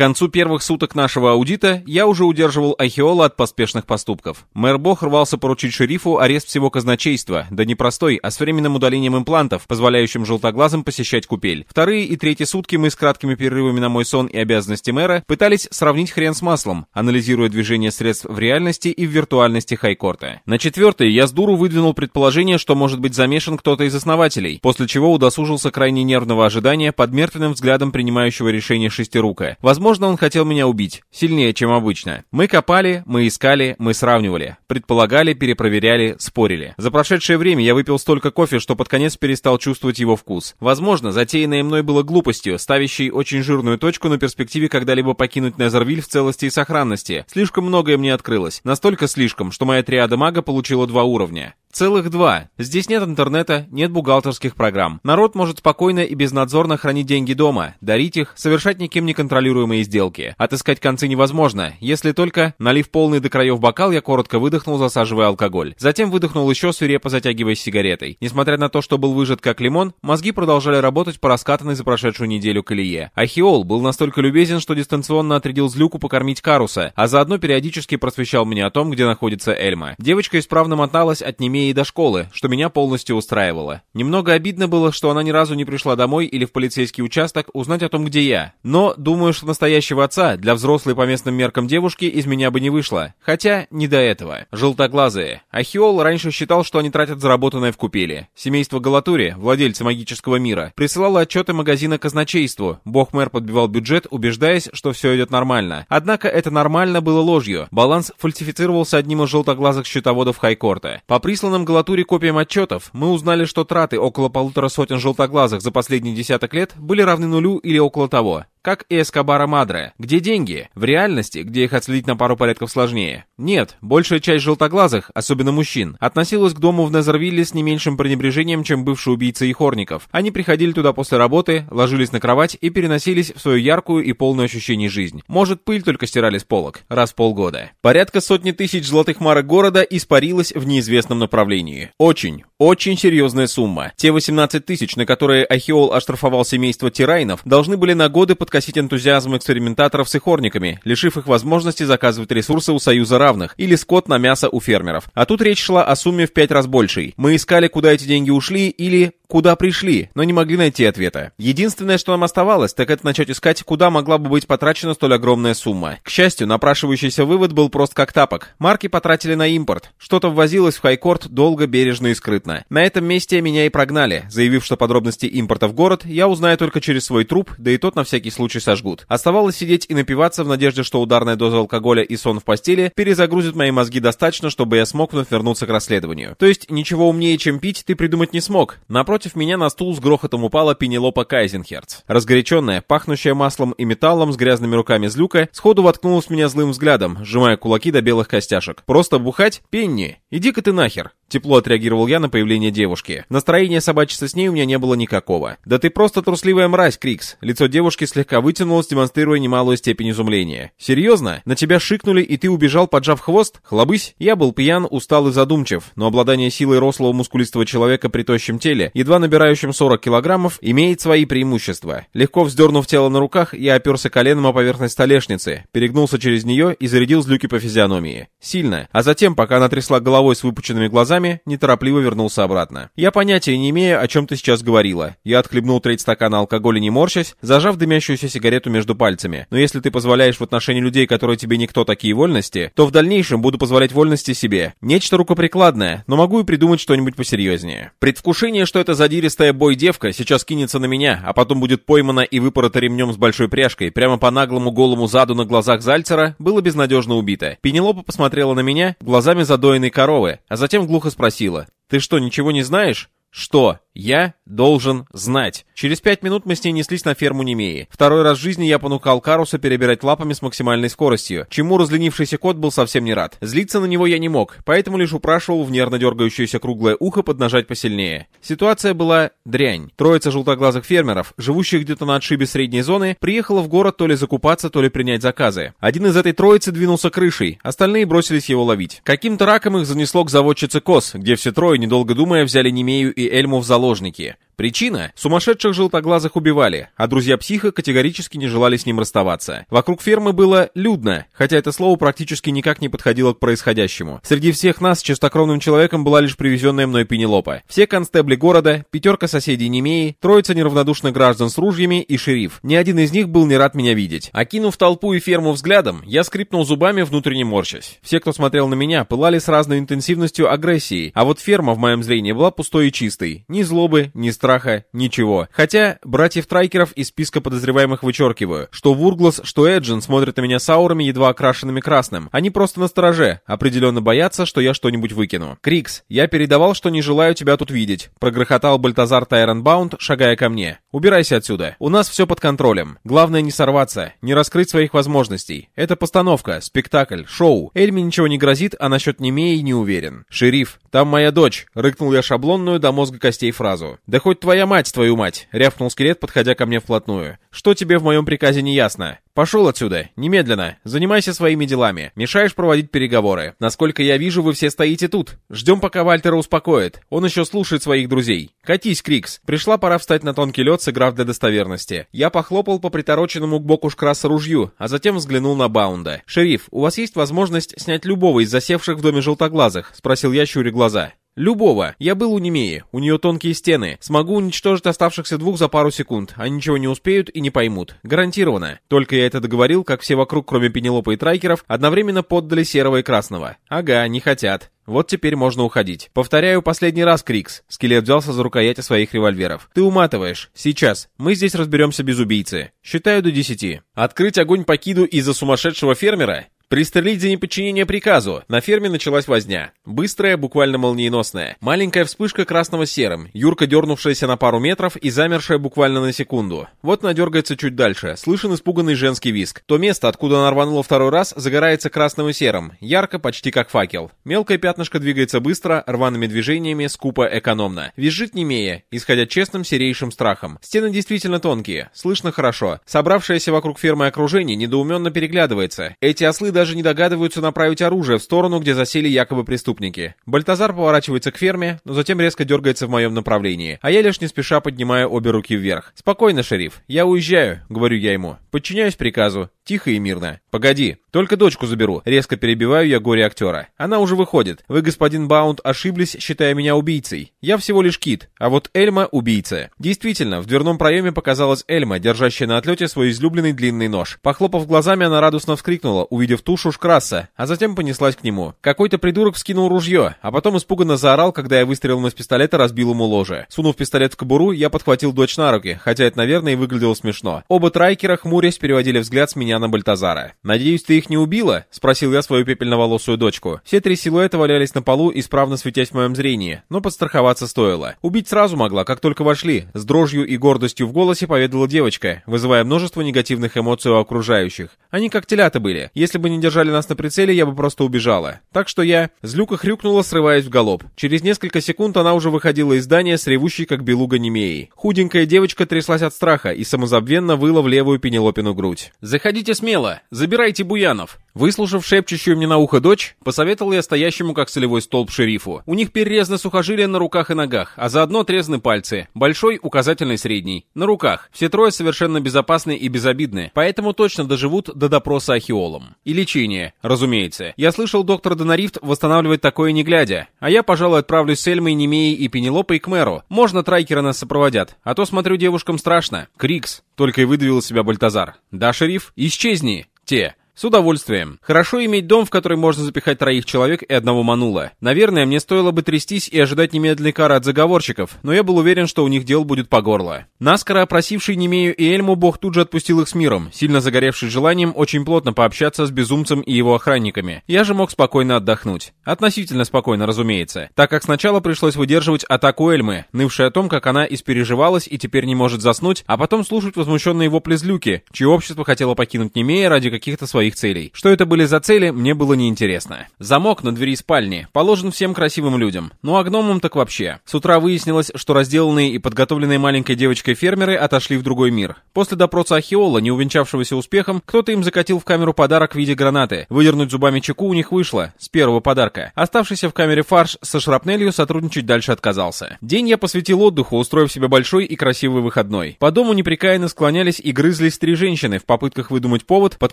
концу первых суток нашего аудита я уже удерживал Ахиола от поспешных поступков. Мэр Бог рвался поручить шерифу арест всего казначейства, да не простой, а с временным удалением имплантов, позволяющим желтоглазым посещать купель. Вторые и третьи сутки мы с краткими перерывами на мой сон и обязанности мэра пытались сравнить хрен с маслом, анализируя движение средств в реальности и в виртуальности Хайкорта. На четвертый я с дуру выдвинул предположение, что может быть замешан кто-то из основателей, после чего удосужился крайне нервного ожидания под мертвенным взглядом принимающего решение шестирука. Возможно, он хотел меня убить. Сильнее, чем обычно. Мы копали, мы искали, мы сравнивали. Предполагали, перепроверяли, спорили. За прошедшее время я выпил столько кофе, что под конец перестал чувствовать его вкус. Возможно, затеянное мной было глупостью, ставящей очень жирную точку на перспективе когда-либо покинуть Незервиль в целости и сохранности. Слишком многое мне открылось. Настолько слишком, что моя триада мага получила два уровня. Целых два. Здесь нет интернета, нет бухгалтерских программ. Народ может спокойно и безнадзорно хранить деньги дома, дарить их, совершать никем не контролируемые сделки. Отыскать концы невозможно, если только, налив полный до краев бокал, я коротко выдохнул, засаживая алкоголь. Затем выдохнул еще, свирепо затягиваясь сигаретой. Несмотря на то, что был выжат как лимон, мозги продолжали работать по раскатанной за прошедшую неделю колее. Ахиол был настолько любезен, что дистанционно отрядил злюку покормить Каруса, а заодно периодически просвещал меня о том, где находится Эльма. Девочка исправно моталась от немей ей до школы, что меня полностью устраивало. Немного обидно было, что она ни разу не пришла домой или в полицейский участок узнать о том, где я. Но думаю, что настоящего отца для взрослой по местным меркам девушки из меня бы не вышло. Хотя не до этого. Желтоглазые. Ахиол раньше считал, что они тратят заработанное в купели. Семейство Галатури, владельца магического мира, присылало отчеты магазина казначейству. Бог-мэр подбивал бюджет, убеждаясь, что все идет нормально. Однако это нормально было ложью. Баланс фальсифицировался одним из желтоглазых счетоводов Хайкорта. По присланным Галатуре копиям отчетов мы узнали, что траты около полутора сотен желтоглазых за последние десяток лет были равны нулю или около того как и Эскобара Мадре. Где деньги? В реальности, где их отследить на пару порядков сложнее. Нет, большая часть желтоглазых, особенно мужчин, относилась к дому в Незервилле с не меньшим пренебрежением, чем бывшие убийцы и хорников. Они приходили туда после работы, ложились на кровать и переносились в свою яркую и полную ощущений жизнь. Может, пыль только стирали с полок. Раз в полгода. Порядка сотни тысяч золотых марок города испарилась в неизвестном направлении. Очень, очень серьезная сумма. Те 18 тысяч, на которые Ахиол оштрафовал семейство Тирайнов, должны были на годы подкосить энтузиазм экспериментаторов с ихорниками, лишив их возможности заказывать ресурсы у Союза равных или скот на мясо у фермеров. А тут речь шла о сумме в 5 раз большей. Мы искали, куда эти деньги ушли или куда пришли, но не могли найти ответа. Единственное, что нам оставалось, так это начать искать, куда могла бы быть потрачена столь огромная сумма. К счастью, напрашивающийся вывод был прост как тапок. Марки потратили на импорт. Что-то ввозилось в Хайкорт долго, бережно и скрытно. На этом месте меня и прогнали, заявив, что подробности импорта в город я узнаю только через свой труп, да и тот на всякий случай сожгут. Оставалось сидеть и напиваться в надежде, что ударная доза алкоголя и сон в постели перезагрузит мои мозги достаточно, чтобы я смог вновь вернуться к расследованию. То есть ничего умнее, чем пить, ты придумать не смог. Напротив, Напротив меня на стул с грохотом упала Пенелопа Кайзенхерц. Разгоряченная, пахнущая маслом и металлом с грязными руками злюка, сходу воткнулась меня злым взглядом, сжимая кулаки до белых костяшек. «Просто бухать? Пенни! Иди-ка ты нахер!» Тепло отреагировал я на появление девушки. Настроения собачиться с ней у меня не было никакого. «Да ты просто трусливая мразь, Крикс!» Лицо девушки слегка вытянулось, демонстрируя немалую степень изумления. «Серьезно? На тебя шикнули, и ты убежал, поджав хвост? Хлобысь?» Я был пьян, устал и задумчив, но обладание силой рослого мускулистого человека при тощем теле, едва набирающем 40 килограммов, имеет свои преимущества. Легко вздернув тело на руках, я оперся коленом о поверхность столешницы, перегнулся через нее и зарядил злюки по физиономии. Сильно. А затем, пока она трясла головой с выпученными глазами, неторопливо вернулся обратно. Я понятия не имею, о чем ты сейчас говорила. Я отхлебнул треть стакана алкоголя не морщась, зажав дымящуюся сигарету между пальцами. Но если ты позволяешь в отношении людей, которые тебе никто такие вольности, то в дальнейшем буду позволять вольности себе. Нечто рукоприкладное, но могу и придумать что-нибудь посерьезнее. Предвкушение, что эта задиристая бой-девка сейчас кинется на меня, а потом будет поймана и выпорота ремнем с большой пряжкой прямо по наглому голому заду на глазах Зальцера, было безнадежно убито. Пенелопа посмотрела на меня глазами задоенной коровы, а затем глухо спросила. «Ты что, ничего не знаешь?» «Что?» Я должен знать. Через пять минут мы с ней неслись на ферму Немеи. Второй раз в жизни я понукал Каруса перебирать лапами с максимальной скоростью, чему разленившийся кот был совсем не рад. Злиться на него я не мог, поэтому лишь упрашивал в нервно дергающееся круглое ухо поднажать посильнее. Ситуация была дрянь. Троица желтоглазых фермеров, живущих где-то на отшибе средней зоны, приехала в город то ли закупаться, то ли принять заказы. Один из этой троицы двинулся крышей, остальные бросились его ловить. Каким-то раком их занесло к заводчице Кос, где все трое, недолго думая, взяли Немею и Эльму в заложники. Причина? Сумасшедших желтоглазых убивали, а друзья психа категорически не желали с ним расставаться. Вокруг фермы было людно, хотя это слово практически никак не подходило к происходящему. Среди всех нас чистокровным человеком была лишь привезенная мной Пенелопа. Все констебли города, пятерка соседей Немеи, троица неравнодушных граждан с ружьями и шериф. Ни один из них был не рад меня видеть. Окинув толпу и ферму взглядом, я скрипнул зубами, внутренне морщась. Все, кто смотрел на меня, пылали с разной интенсивностью агрессии, а вот ферма в моем зрении была пустой и чистой. Ни злобы, ни страха, ничего. Хотя, братьев Трайкеров из списка подозреваемых вычеркиваю. Что Вурглас, что Эджин смотрят на меня с аурами, едва окрашенными красным. Они просто на стороже, определенно боятся, что я что-нибудь выкину. Крикс, я передавал, что не желаю тебя тут видеть. Прогрохотал Бальтазар Тайронбаунд, шагая ко мне. Убирайся отсюда. У нас все под контролем. Главное не сорваться, не раскрыть своих возможностей. Это постановка, спектакль, шоу. Эльме ничего не грозит, а насчет Немеи не уверен. Шериф, там моя дочь. Рыкнул я шаблонную до мозга костей фразу. Да хоть твоя мать, твою мать. Рявкнул скелет, подходя ко мне вплотную. Что тебе в моем приказе не ясно? «Пошел отсюда! Немедленно! Занимайся своими делами! Мешаешь проводить переговоры! Насколько я вижу, вы все стоите тут! Ждем, пока Вальтера успокоит! Он еще слушает своих друзей! Катись, Крикс! Пришла пора встать на тонкий лед, сыграв для достоверности!» Я похлопал по притороченному к боку шкраса ружью, а затем взглянул на Баунда. «Шериф, у вас есть возможность снять любого из засевших в доме желтоглазых?» — спросил я, щуря глаза. Любого. Я был у Немеи. У нее тонкие стены. Смогу уничтожить оставшихся двух за пару секунд. Они ничего не успеют и не поймут. Гарантированно. Только я это договорил, как все вокруг, кроме Пенелопа и Трайкеров, одновременно поддали серого и красного. Ага, не хотят. Вот теперь можно уходить. Повторяю последний раз, Крикс. Скелет взялся за рукояти своих револьверов. Ты уматываешь. Сейчас. Мы здесь разберемся без убийцы. Считаю до десяти. Открыть огонь по киду из-за сумасшедшего фермера? Пристрелить за неподчинение приказу. На ферме началась возня. Быстрая, буквально молниеносная. Маленькая вспышка красного серым. Юрка дернувшаяся на пару метров и замершая буквально на секунду. Вот она дергается чуть дальше. Слышен испуганный женский виск. То место, откуда она рванула второй раз, загорается красным и серым. Ярко, почти как факел. Мелкое пятнышко двигается быстро, рваными движениями, скупо, экономно. Визжит немея, исходя честным серейшим страхом. Стены действительно тонкие. Слышно хорошо. Собравшееся вокруг фермы окружение недоуменно переглядывается. Эти ослы даже не догадываются направить оружие в сторону, где засели якобы преступники. Бальтазар поворачивается к ферме, но затем резко дергается в моем направлении, а я лишь не спеша поднимаю обе руки вверх. «Спокойно, шериф. Я уезжаю», — говорю я ему. «Подчиняюсь приказу. Тихо и мирно. Погоди. Только дочку заберу. Резко перебиваю я горе-актера. Она уже выходит. Вы, господин Баунд, ошиблись, считая меня убийцей. Я всего лишь кит, а вот Эльма — убийца. Действительно, в дверном проеме показалась Эльма, держащая на отлете свой излюбленный длинный нож. Похлопав глазами, она радостно вскрикнула, увидев тушу Шкраса, а затем понеслась к нему. Какой-то придурок вскинул ружье, а потом испуганно заорал, когда я выстрелом из пистолета разбил ему ложе. Сунув пистолет в кобуру, я подхватил дочь на руки, хотя это, наверное, и выглядело смешно. Оба трайкера, хмурясь, переводили взгляд с меня на Бальтазара. «Надеюсь, ты их не убила?» — спросил я свою пепельноволосую дочку. Все три силуэта валялись на полу, исправно светясь в моем зрении, но подстраховаться стоило. Убить сразу могла, как только вошли. С дрожью и гордостью в голосе поведала девочка, вызывая множество негативных эмоций у окружающих. Они как телята были. Если бы не держали нас на прицеле, я бы просто убежала. Так что я... Злюка хрюкнула, срываясь в галоп. Через несколько секунд она уже выходила из здания с ревущей, как белуга Немеей. Худенькая девочка тряслась от страха и самозабвенно выла в левую Пенелопину грудь. «Заходите смело! Забирайте Буянов!» Выслушав шепчущую мне на ухо дочь, посоветовал я стоящему как солевой столб шерифу. У них перерезаны сухожилия на руках и ногах, а заодно отрезаны пальцы. Большой, указательный, средний. На руках. Все трое совершенно безопасны и безобидны, поэтому точно доживут до допроса ахиолом. И лечение, разумеется. Я слышал, доктор Донарифт восстанавливает такое не глядя. А я, пожалуй, отправлюсь с Эльмой, Немеей и Пенелопой к мэру. Можно трайкеры нас сопроводят. А то, смотрю, девушкам страшно. Крикс. Только и выдавил из себя Бальтазар. Да, шериф? Исчезни. Те. С удовольствием. Хорошо иметь дом, в который можно запихать троих человек и одного манула. Наверное, мне стоило бы трястись и ожидать немедленной кары от заговорщиков, но я был уверен, что у них дел будет по горло. Наскоро опросивший Немею и Эльму, бог тут же отпустил их с миром, сильно загоревший желанием очень плотно пообщаться с безумцем и его охранниками. Я же мог спокойно отдохнуть. Относительно спокойно, разумеется. Так как сначала пришлось выдерживать атаку Эльмы, нывшей о том, как она испереживалась и теперь не может заснуть, а потом слушать возмущенные вопли злюки, чье общество хотело покинуть Немея ради каких-то своих своих целей. Что это были за цели, мне было неинтересно. Замок на двери спальни положен всем красивым людям, ну а гномам так вообще. С утра выяснилось, что разделанные и подготовленные маленькой девочкой фермеры отошли в другой мир. После допроса Ахиола, не увенчавшегося успехом, кто-то им закатил в камеру подарок в виде гранаты. Выдернуть зубами чеку у них вышло, с первого подарка. Оставшийся в камере фарш со шрапнелью сотрудничать дальше отказался. День я посвятил отдыху, устроив себе большой и красивый выходной. По дому непрекаянно склонялись и грызлись три женщины в попытках выдумать повод, под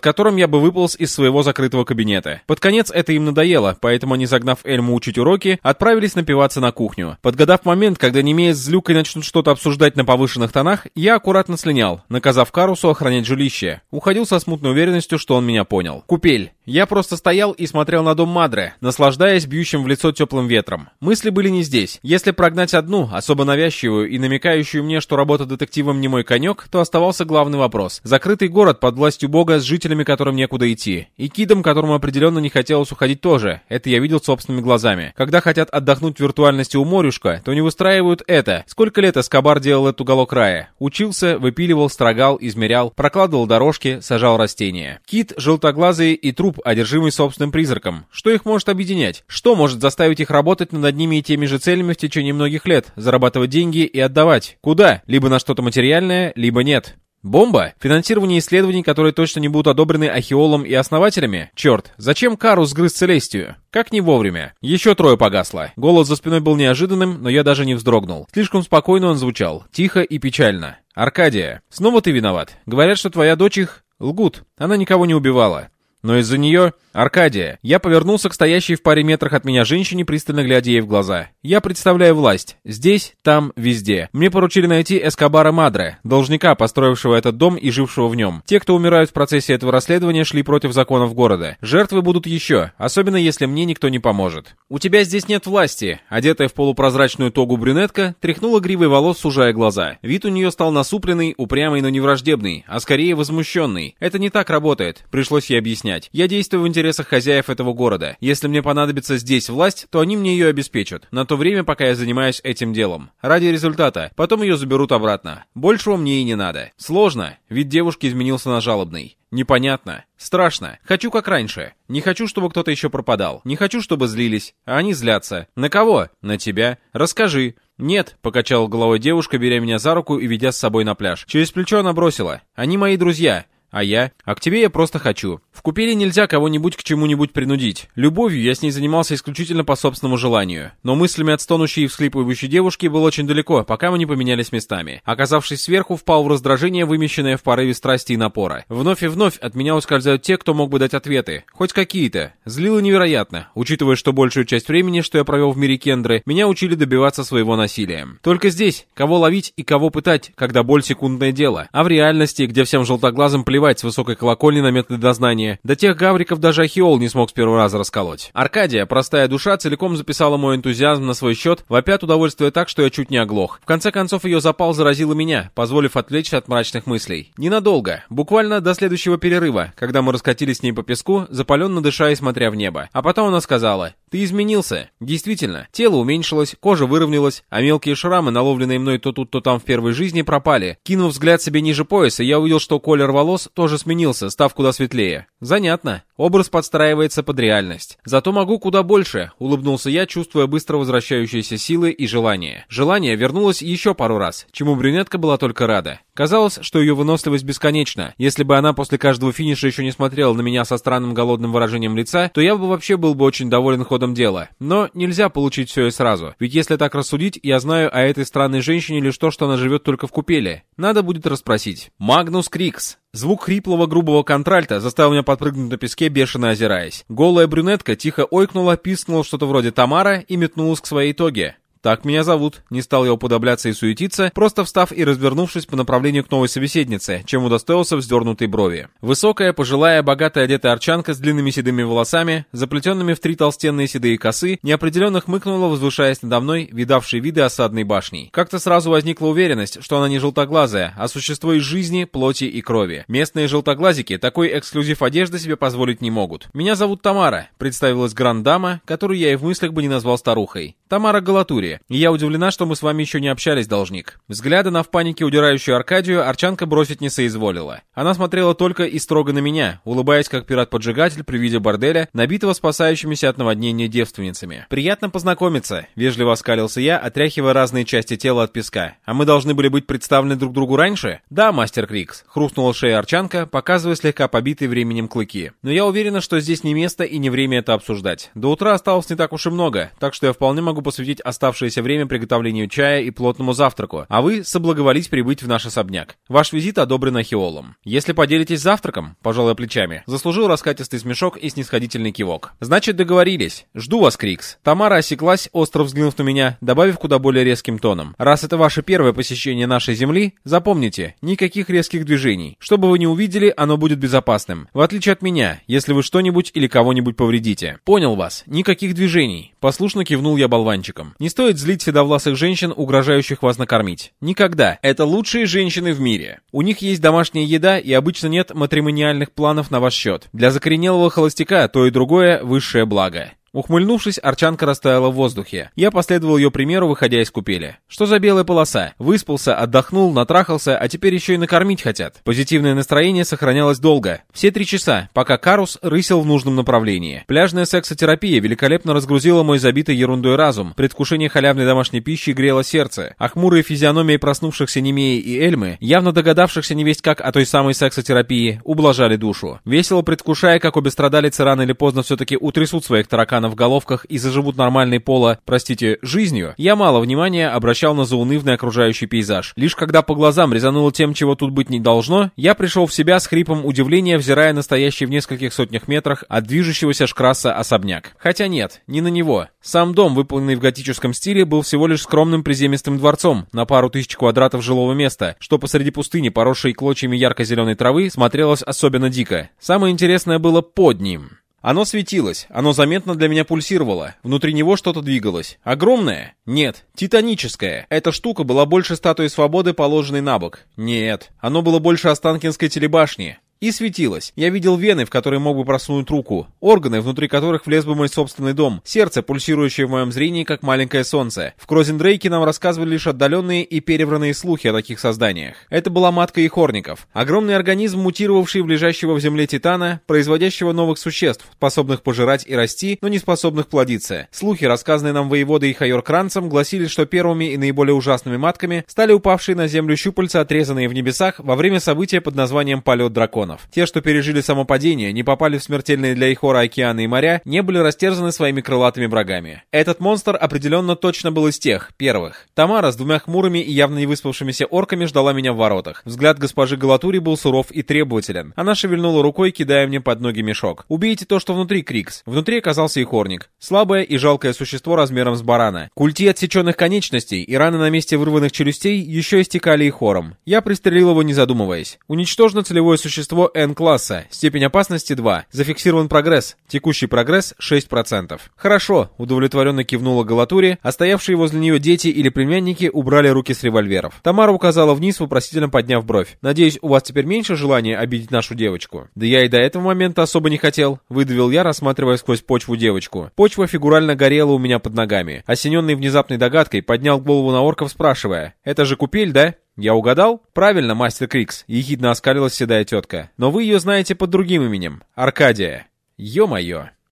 которым я бы выполз из своего закрытого кабинета. Под конец это им надоело, поэтому они, загнав Эльму учить уроки, отправились напиваться на кухню. Подгадав момент, когда Немея с Злюкой начнут что-то обсуждать на повышенных тонах, я аккуратно слинял, наказав Карусу охранять жилище. Уходил со смутной уверенностью, что он меня понял. Купель. Я просто стоял и смотрел на дом Мадре, наслаждаясь бьющим в лицо теплым ветром. Мысли были не здесь. Если прогнать одну, особо навязчивую и намекающую мне, что работа детективом не мой конек, то оставался главный вопрос. Закрытый город под властью бога с жителями, которым некуда идти. И кидом, которому определенно не хотелось уходить тоже. Это я видел собственными глазами. Когда хотят отдохнуть в виртуальности у морюшка, то не выстраивают это. Сколько лет Эскобар делал этот уголок рая? Учился, выпиливал, строгал, измерял, прокладывал дорожки, сажал растения. Кит, желтоглазый и труп, одержимый собственным призраком. Что их может объединять? Что может заставить их работать над одними и теми же целями в течение многих лет? Зарабатывать деньги и отдавать? Куда? Либо на что-то материальное, либо нет. Бомба? Финансирование исследований, которые точно не будут одобрены Ахиолом и основателями? Черт, зачем Кару сгрыз Целестию? Как не вовремя. Еще трое погасло. Голос за спиной был неожиданным, но я даже не вздрогнул. Слишком спокойно он звучал, тихо и печально. «Аркадия, снова ты виноват. Говорят, что твоя дочь их...» «Лгут. Она никого не убивала. Но из-за нее... Аркадия. Я повернулся к стоящей в паре метрах от меня женщине, пристально глядя ей в глаза. Я представляю власть. Здесь, там, везде. Мне поручили найти Эскобара Мадре, должника, построившего этот дом и жившего в нем. Те, кто умирают в процессе этого расследования, шли против законов города. Жертвы будут еще, особенно если мне никто не поможет. У тебя здесь нет власти. Одетая в полупрозрачную тогу брюнетка, тряхнула гривой волос, сужая глаза. Вид у нее стал насупленный, упрямый, но не враждебный, а скорее возмущенный. Это не так работает. Пришлось ей объяснять объяснять. Я действую в интересах хозяев этого города. Если мне понадобится здесь власть, то они мне ее обеспечат. На то время, пока я занимаюсь этим делом. Ради результата. Потом ее заберут обратно. Большего мне и не надо. Сложно. Вид девушки изменился на жалобный. Непонятно. Страшно. Хочу как раньше. Не хочу, чтобы кто-то еще пропадал. Не хочу, чтобы злились. А они злятся. На кого? На тебя. Расскажи. «Нет», — покачала головой девушка, беря меня за руку и ведя с собой на пляж. Через плечо она бросила. «Они мои друзья. А я? А к тебе я просто хочу. В купели нельзя кого-нибудь к чему-нибудь принудить. Любовью я с ней занимался исключительно по собственному желанию. Но мыслями от стонущей и всхлипывающей девушки был очень далеко, пока мы не поменялись местами. Оказавшись сверху, впал в раздражение, вымещенное в порыве страсти и напора. Вновь и вновь от меня ускользают те, кто мог бы дать ответы. Хоть какие-то. Злило невероятно, учитывая, что большую часть времени, что я провел в мире Кендры, меня учили добиваться своего насилием. Только здесь, кого ловить и кого пытать, когда боль секундное дело. А в реальности, где всем желтоглазым плевать плевать с высокой колокольни на методы дознания. До тех гавриков даже Ахиол не смог с первого раза расколоть. Аркадия, простая душа, целиком записала мой энтузиазм на свой счет, вопят удовольствие так, что я чуть не оглох. В конце концов, ее запал заразила меня, позволив отвлечься от мрачных мыслей. Ненадолго, буквально до следующего перерыва, когда мы раскатились с ней по песку, запаленно дыша и смотря в небо. А потом она сказала, «Ты изменился». Действительно, тело уменьшилось, кожа выровнялась, а мелкие шрамы, наловленные мной то тут, то там в первой жизни, пропали. Кинув взгляд себе ниже пояса, я увидел, что колер волос тоже сменился, став куда светлее. Занятно. Образ подстраивается под реальность. Зато могу куда больше, улыбнулся я, чувствуя быстро возвращающиеся силы и желание. Желание вернулось еще пару раз, чему брюнетка была только рада. Казалось, что ее выносливость бесконечна. Если бы она после каждого финиша еще не смотрела на меня со странным голодным выражением лица, то я бы вообще был бы очень доволен ходом дела. Но нельзя получить все и сразу. Ведь если так рассудить, я знаю о этой странной женщине лишь то, что она живет только в купеле. Надо будет расспросить. Магнус Крикс. Звук хриплого грубого контральта заставил меня подпрыгнуть на песке, бешено озираясь. Голая брюнетка тихо ойкнула, пискнула что-то вроде Тамара и метнулась к своей тоге. «Так меня зовут». Не стал я уподобляться и суетиться, просто встав и развернувшись по направлению к новой собеседнице, чем удостоился вздернутой брови. Высокая, пожилая, богатая одетая арчанка с длинными седыми волосами, заплетенными в три толстенные седые косы, неопределенно хмыкнула, возвышаясь надо мной, видавшей виды осадной башни. Как-то сразу возникла уверенность, что она не желтоглазая, а существо из жизни, плоти и крови. Местные желтоглазики такой эксклюзив одежды себе позволить не могут. «Меня зовут Тамара», — представилась грандама, которую я и в мыслях бы не назвал старухой. Тамара Галатури. И я удивлена, что мы с вами еще не общались, должник. Взгляда на в панике удирающую Аркадию Арчанка бросить не соизволила. Она смотрела только и строго на меня, улыбаясь как пират-поджигатель при виде борделя, набитого спасающимися от наводнения девственницами. «Приятно познакомиться», — вежливо оскалился я, отряхивая разные части тела от песка. «А мы должны были быть представлены друг другу раньше?» «Да, мастер Крикс», — хрустнула шея Арчанка, показывая слегка побитые временем клыки. «Но я уверена, что здесь не место и не время это обсуждать. До утра осталось не так уж и много, так что я вполне могу посвятить оставшееся время приготовлению чая и плотному завтраку, а вы соблаговолить прибыть в наш особняк. Ваш визит одобрен Ахиолом. Если поделитесь завтраком, пожалуй, плечами, заслужил раскатистый смешок и снисходительный кивок. Значит, договорились. Жду вас, Крикс. Тамара осеклась, остро взглянув на меня, добавив куда более резким тоном. Раз это ваше первое посещение нашей земли, запомните, никаких резких движений. Что бы вы ни увидели, оно будет безопасным. В отличие от меня, если вы что-нибудь или кого-нибудь повредите. Понял вас. Никаких движений. Послушно кивнул я болванчиком. Не стоит злить седовласых женщин, угрожающих вас накормить. Никогда. Это лучшие женщины в мире. У них есть домашняя еда и обычно нет матримониальных планов на ваш счет. Для закоренелого холостяка то и другое высшее благо. Ухмыльнувшись, Арчанка растаяла в воздухе. Я последовал ее примеру, выходя из купели. Что за белая полоса? Выспался, отдохнул, натрахался, а теперь еще и накормить хотят. Позитивное настроение сохранялось долго. Все три часа, пока Карус рысил в нужном направлении. Пляжная сексотерапия великолепно разгрузила мой забитый ерундой разум. Предвкушение халявной домашней пищи грело сердце. А хмурые физиономии проснувшихся Немеи и Эльмы, явно догадавшихся не весть как о той самой сексотерапии, ублажали душу. Весело предвкушая, как обе страдалицы рано или поздно все-таки утрясут своих тараканов в головках и заживут нормальной пола, простите, жизнью, я мало внимания обращал на заунывный окружающий пейзаж. Лишь когда по глазам резануло тем, чего тут быть не должно, я пришел в себя с хрипом удивления, взирая настоящий в нескольких сотнях метрах от движущегося шкраса особняк. Хотя нет, не на него. Сам дом, выполненный в готическом стиле, был всего лишь скромным приземистым дворцом на пару тысяч квадратов жилого места, что посреди пустыни, поросшей клочьями ярко-зеленой травы, смотрелось особенно дико. Самое интересное было под ним. Оно светилось, оно заметно для меня пульсировало, внутри него что-то двигалось. Огромное? Нет. Титаническое. Эта штука была больше статуи свободы, положенной на бок. Нет. Оно было больше Останкинской телебашни. И светилось. Я видел вены, в которые мог бы просунуть руку, органы, внутри которых влез бы мой собственный дом, сердце, пульсирующее в моем зрении, как маленькое солнце. В Крозендрейке нам рассказывали лишь отдаленные и перевранные слухи о таких созданиях. Это была матка ихорников. Огромный организм, мутировавший в лежащего в земле титана, производящего новых существ, способных пожирать и расти, но не способных плодиться. Слухи, рассказанные нам воеводой и Хайор Кранцем, гласили, что первыми и наиболее ужасными матками стали упавшие на землю щупальца, отрезанные в небесах во время события под названием «Полет дракона» драконов. Те, что пережили само падение, не попали в смертельные для Ихора океаны и моря, не были растерзаны своими крылатыми врагами. Этот монстр определенно точно был из тех, первых. Тамара с двумя хмурыми и явно не выспавшимися орками ждала меня в воротах. Взгляд госпожи Галатури был суров и требователен. Она шевельнула рукой, кидая мне под ноги мешок. «Убейте то, что внутри, Крикс». Внутри оказался Ихорник. Слабое и жалкое существо размером с барана. Культи отсеченных конечностей и раны на месте вырванных челюстей еще истекали Ихором. Я пристрелил его, не задумываясь. Уничтожено целевое существо существо N-класса. Степень опасности 2. Зафиксирован прогресс. Текущий прогресс 6%. Хорошо, удовлетворенно кивнула Галатури, а стоявшие возле нее дети или племянники убрали руки с револьверов. Тамара указала вниз, вопросительно подняв бровь. Надеюсь, у вас теперь меньше желания обидеть нашу девочку? Да я и до этого момента особо не хотел, выдавил я, рассматривая сквозь почву девочку. Почва фигурально горела у меня под ногами. Осененный внезапной догадкой, поднял голову на орков, спрашивая, «Это же купель, да?» «Я угадал?» «Правильно, мастер Крикс», — ехидно оскалилась седая тетка. «Но вы ее знаете под другим именем. Аркадия». «Ё-моё!»